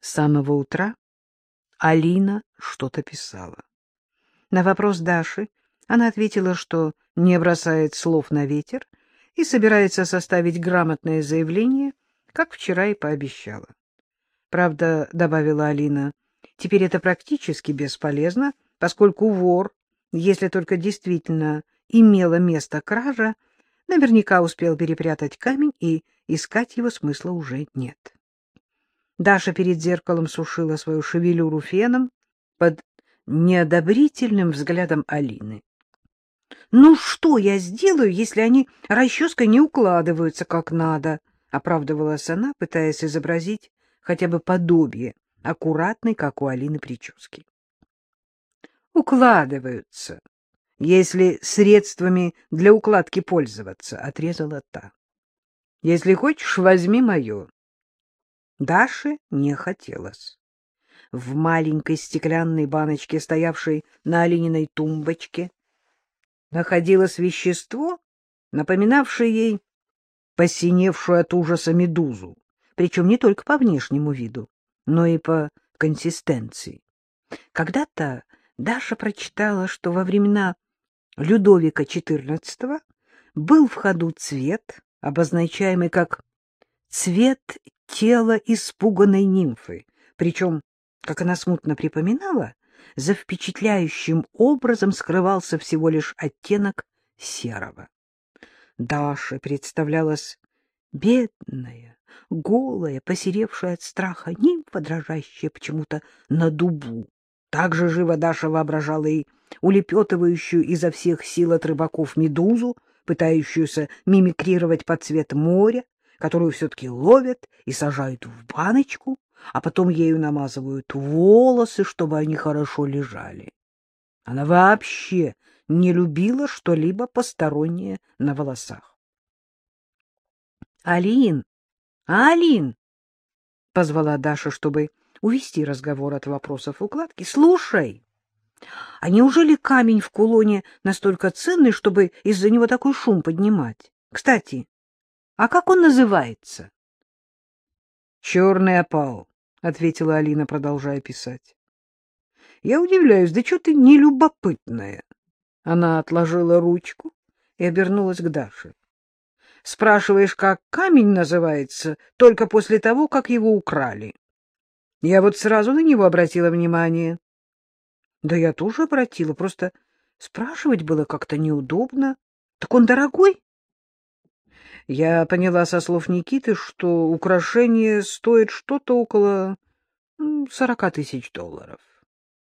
С самого утра Алина что-то писала. На вопрос Даши она ответила, что не бросает слов на ветер и собирается составить грамотное заявление, как вчера и пообещала. Правда, — добавила Алина, — теперь это практически бесполезно, поскольку вор, если только действительно имела место кража, наверняка успел перепрятать камень, и искать его смысла уже нет. Даша перед зеркалом сушила свою шевелюру феном под неодобрительным взглядом Алины. — Ну что я сделаю, если они расческой не укладываются как надо? — оправдывалась она, пытаясь изобразить хотя бы подобие аккуратной, как у Алины, прически. — Укладываются, если средствами для укладки пользоваться, — отрезала та. — Если хочешь, возьми мое. Даше не хотелось. В маленькой стеклянной баночке, стоявшей на Алининой тумбочке, находилось вещество, напоминавшее ей посиневшую от ужаса медузу, причем не только по внешнему виду, но и по консистенции. Когда-то Даша прочитала, что во времена Людовика XIV был в ходу цвет, обозначаемый как цвет тело испуганной нимфы, причем, как она смутно припоминала, за впечатляющим образом скрывался всего лишь оттенок серого. Даша представлялась бедная, голая, посеревшая от страха нимфа, дрожащая почему-то на дубу. Так же живо Даша воображала и улепетывающую изо всех сил от рыбаков медузу, пытающуюся мимикрировать под цвет моря, которую все-таки ловят и сажают в баночку, а потом ею намазывают волосы, чтобы они хорошо лежали. Она вообще не любила что-либо постороннее на волосах. — Алин! Алин! — позвала Даша, чтобы увести разговор от вопросов укладки. — Слушай, а неужели камень в кулоне настолько ценный, чтобы из-за него такой шум поднимать? Кстати, а как он называется? — Черный опал, — ответила Алина, продолжая писать. — Я удивляюсь, да что ты нелюбопытная? Она отложила ручку и обернулась к Даше. — Спрашиваешь, как камень называется, только после того, как его украли. Я вот сразу на него обратила внимание. — Да я тоже обратила, просто спрашивать было как-то неудобно. Так он дорогой? Я поняла со слов Никиты, что украшение стоит что-то около сорока тысяч долларов.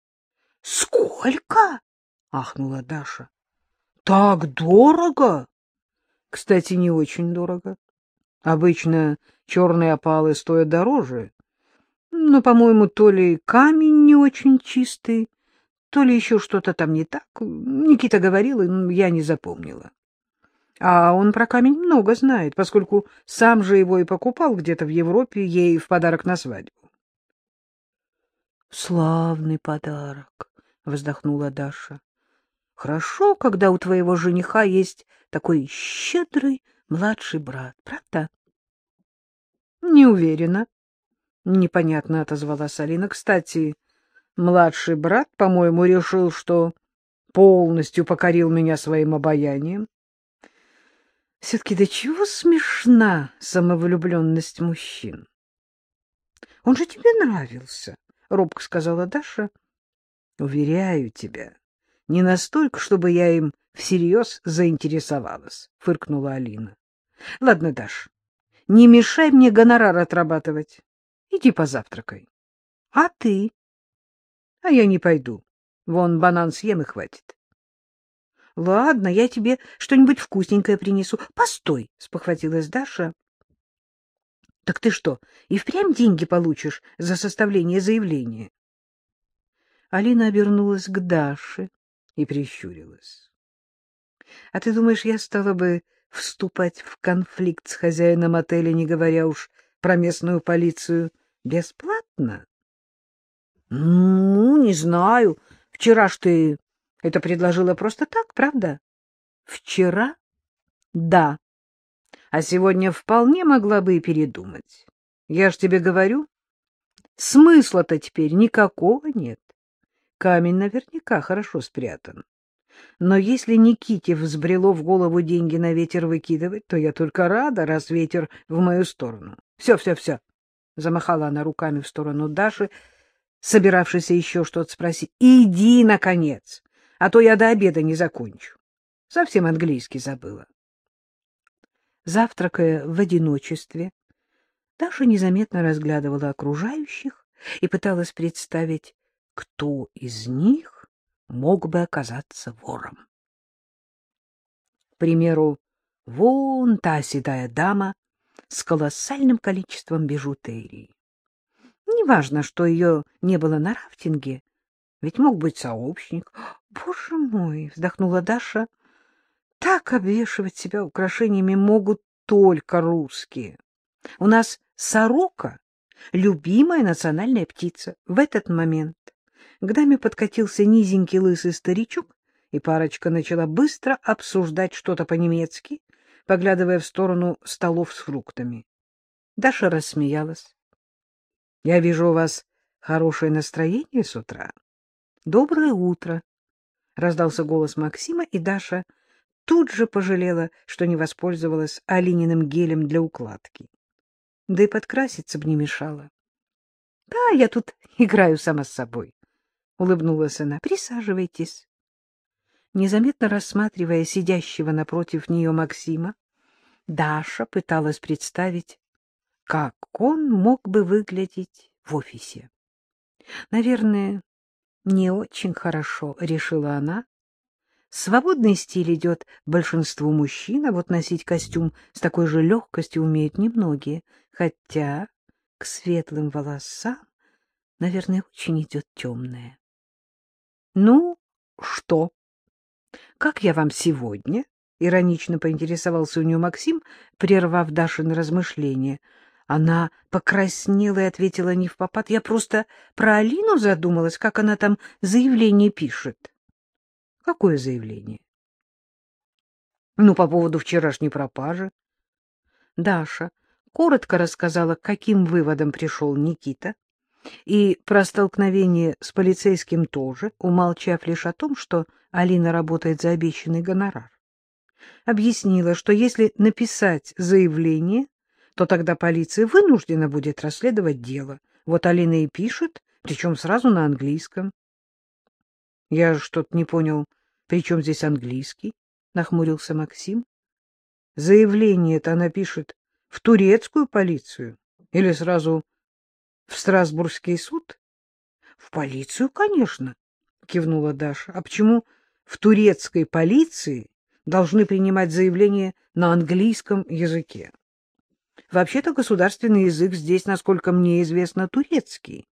— Сколько? — ахнула Даша. — Так дорого? — Кстати, не очень дорого. Обычно черные опалы стоят дороже, но, по-моему, то ли камень не очень чистый, то ли еще что-то там не так. Никита говорил, и я не запомнила. А он про камень много знает, поскольку сам же его и покупал где-то в Европе ей в подарок на свадьбу. — Славный подарок, — вздохнула Даша. — Хорошо, когда у твоего жениха есть такой щедрый младший брат, правда? — Не уверена. Непонятно отозвалась Алина. Кстати, младший брат, по-моему, решил, что полностью покорил меня своим обаянием. Все-таки до чего смешна самовлюбленность мужчин? — Он же тебе нравился, — робко сказала Даша. — Уверяю тебя, не настолько, чтобы я им всерьез заинтересовалась, — фыркнула Алина. — Ладно, Даш, не мешай мне гонорар отрабатывать. Иди позавтракай. — А ты? — А я не пойду. Вон банан съем и хватит. — Ладно, я тебе что-нибудь вкусненькое принесу. — Постой, — спохватилась Даша. — Так ты что, и впрямь деньги получишь за составление заявления? Алина обернулась к Даше и прищурилась. — А ты думаешь, я стала бы вступать в конфликт с хозяином отеля, не говоря уж про местную полицию, бесплатно? — Ну, не знаю. Вчера ж ты это предложила просто так, правда? Вчера? Да. А сегодня вполне могла бы и передумать. Я ж тебе говорю, Смысла-то теперь никакого нет. Камень наверняка хорошо спрятан. Но если Никите взбрело в голову деньги на ветер выкидывать, то я только рада, раз ветер в мою сторону. Все, все, все. Замахала она руками в сторону Даши, собиравшейся еще что-то спросить. Иди, наконец, а то я до обеда не закончу. Совсем английский забыла. Завтракая в одиночестве, Даша незаметно разглядывала окружающих и пыталась представить, кто из них мог бы оказаться вором. К примеру, вон та седая дама с колоссальным количеством бижутерии. Неважно, что ее не было на рафтинге, ведь мог быть сообщник. Боже мой, вздохнула Даша. Так обвешивать себя украшениями могут только русские. У нас сорока — любимая национальная птица. В этот момент к даме подкатился низенький лысый старичок, и парочка начала быстро обсуждать что-то по-немецки, поглядывая в сторону столов с фруктами. Даша рассмеялась. — Я вижу, у вас хорошее настроение с утра. — Доброе утро! — раздался голос Максима, и Даша тут же пожалела, что не воспользовалась Алининым гелем для укладки. Да и подкраситься бы не мешало. — Да, я тут играю сама с собой, — улыбнулась она. — Присаживайтесь. Незаметно рассматривая сидящего напротив нее Максима, Даша пыталась представить, как он мог бы выглядеть в офисе. Наверное, не очень хорошо, — решила она. Свободный стиль идет большинству мужчин, а вот носить костюм с такой же легкостью умеют немногие, хотя к светлым волосам, наверное, очень идет темное. — Ну, что? Как я вам сегодня? — иронично поинтересовался у нее Максим, прервав Дашины размышления. Она покраснела и ответила не в попад. Я просто про Алину задумалась, как она там заявление пишет. — Какое заявление? — Ну, по поводу вчерашней пропажи. Даша коротко рассказала, каким выводам пришел Никита, и про столкновение с полицейским тоже, умолчав лишь о том, что Алина работает за обещанный гонорар. Объяснила, что если написать заявление, то тогда полиция вынуждена будет расследовать дело. Вот Алина и пишет, причем сразу на английском. — Я что-то не понял, при чем здесь английский? — нахмурился Максим. — Заявление-то она пишет в турецкую полицию или сразу в Страсбургский суд? — В полицию, конечно, — кивнула Даша. — А почему в турецкой полиции должны принимать заявления на английском языке? Вообще-то государственный язык здесь, насколько мне известно, турецкий.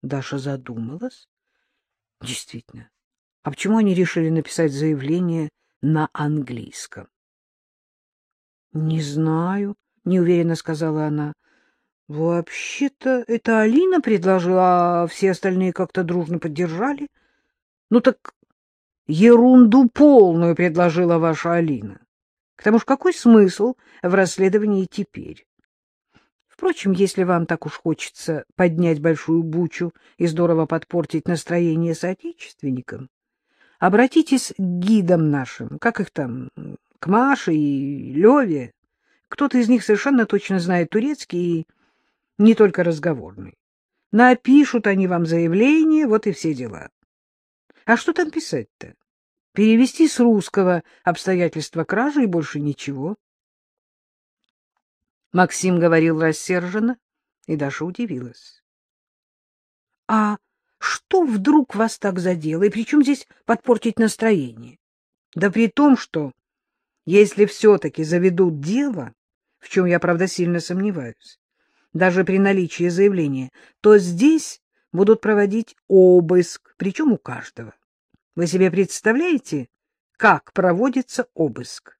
Даша задумалась. Действительно, а почему они решили написать заявление на английском? — Не знаю, — неуверенно сказала она. Вообще-то это Алина предложила, а все остальные как-то дружно поддержали. Ну так ерунду полную предложила ваша Алина. К тому же какой смысл в расследовании теперь? Впрочем, если вам так уж хочется поднять большую бучу и здорово подпортить настроение соотечественникам, обратитесь к гидам нашим, как их там, к Маше и Леве. Кто-то из них совершенно точно знает турецкий и не только разговорный. Напишут они вам заявление, вот и все дела. А что там писать-то? Перевести с русского обстоятельства кражи и больше ничего. Максим говорил рассерженно, и даже удивилась. — А что вдруг вас так задело, и при чем здесь подпортить настроение? Да при том, что, если все-таки заведут дело, в чем я, правда, сильно сомневаюсь, даже при наличии заявления, то здесь будут проводить обыск, причем у каждого. Вы себе представляете, как проводится обыск?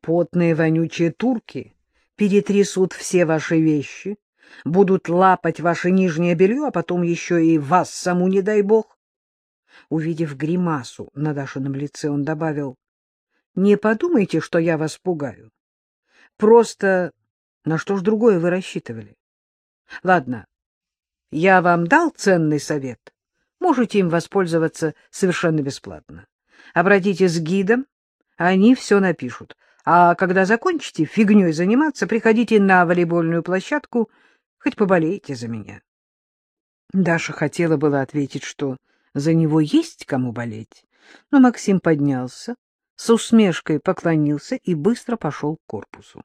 Потные вонючие турки перетрясут все ваши вещи, будут лапать ваше нижнее белье, а потом еще и вас саму, не дай бог. Увидев гримасу на Дашином лице, он добавил, — Не подумайте, что я вас пугаю. Просто на что ж другое вы рассчитывали? Ладно, Я вам дал ценный совет. Можете им воспользоваться совершенно бесплатно. Обратитесь с гидом, они все напишут. А когда закончите фигней заниматься, приходите на волейбольную площадку, хоть поболейте за меня. Даша хотела было ответить, что за него есть кому болеть, но Максим поднялся, с усмешкой поклонился и быстро пошел к корпусу.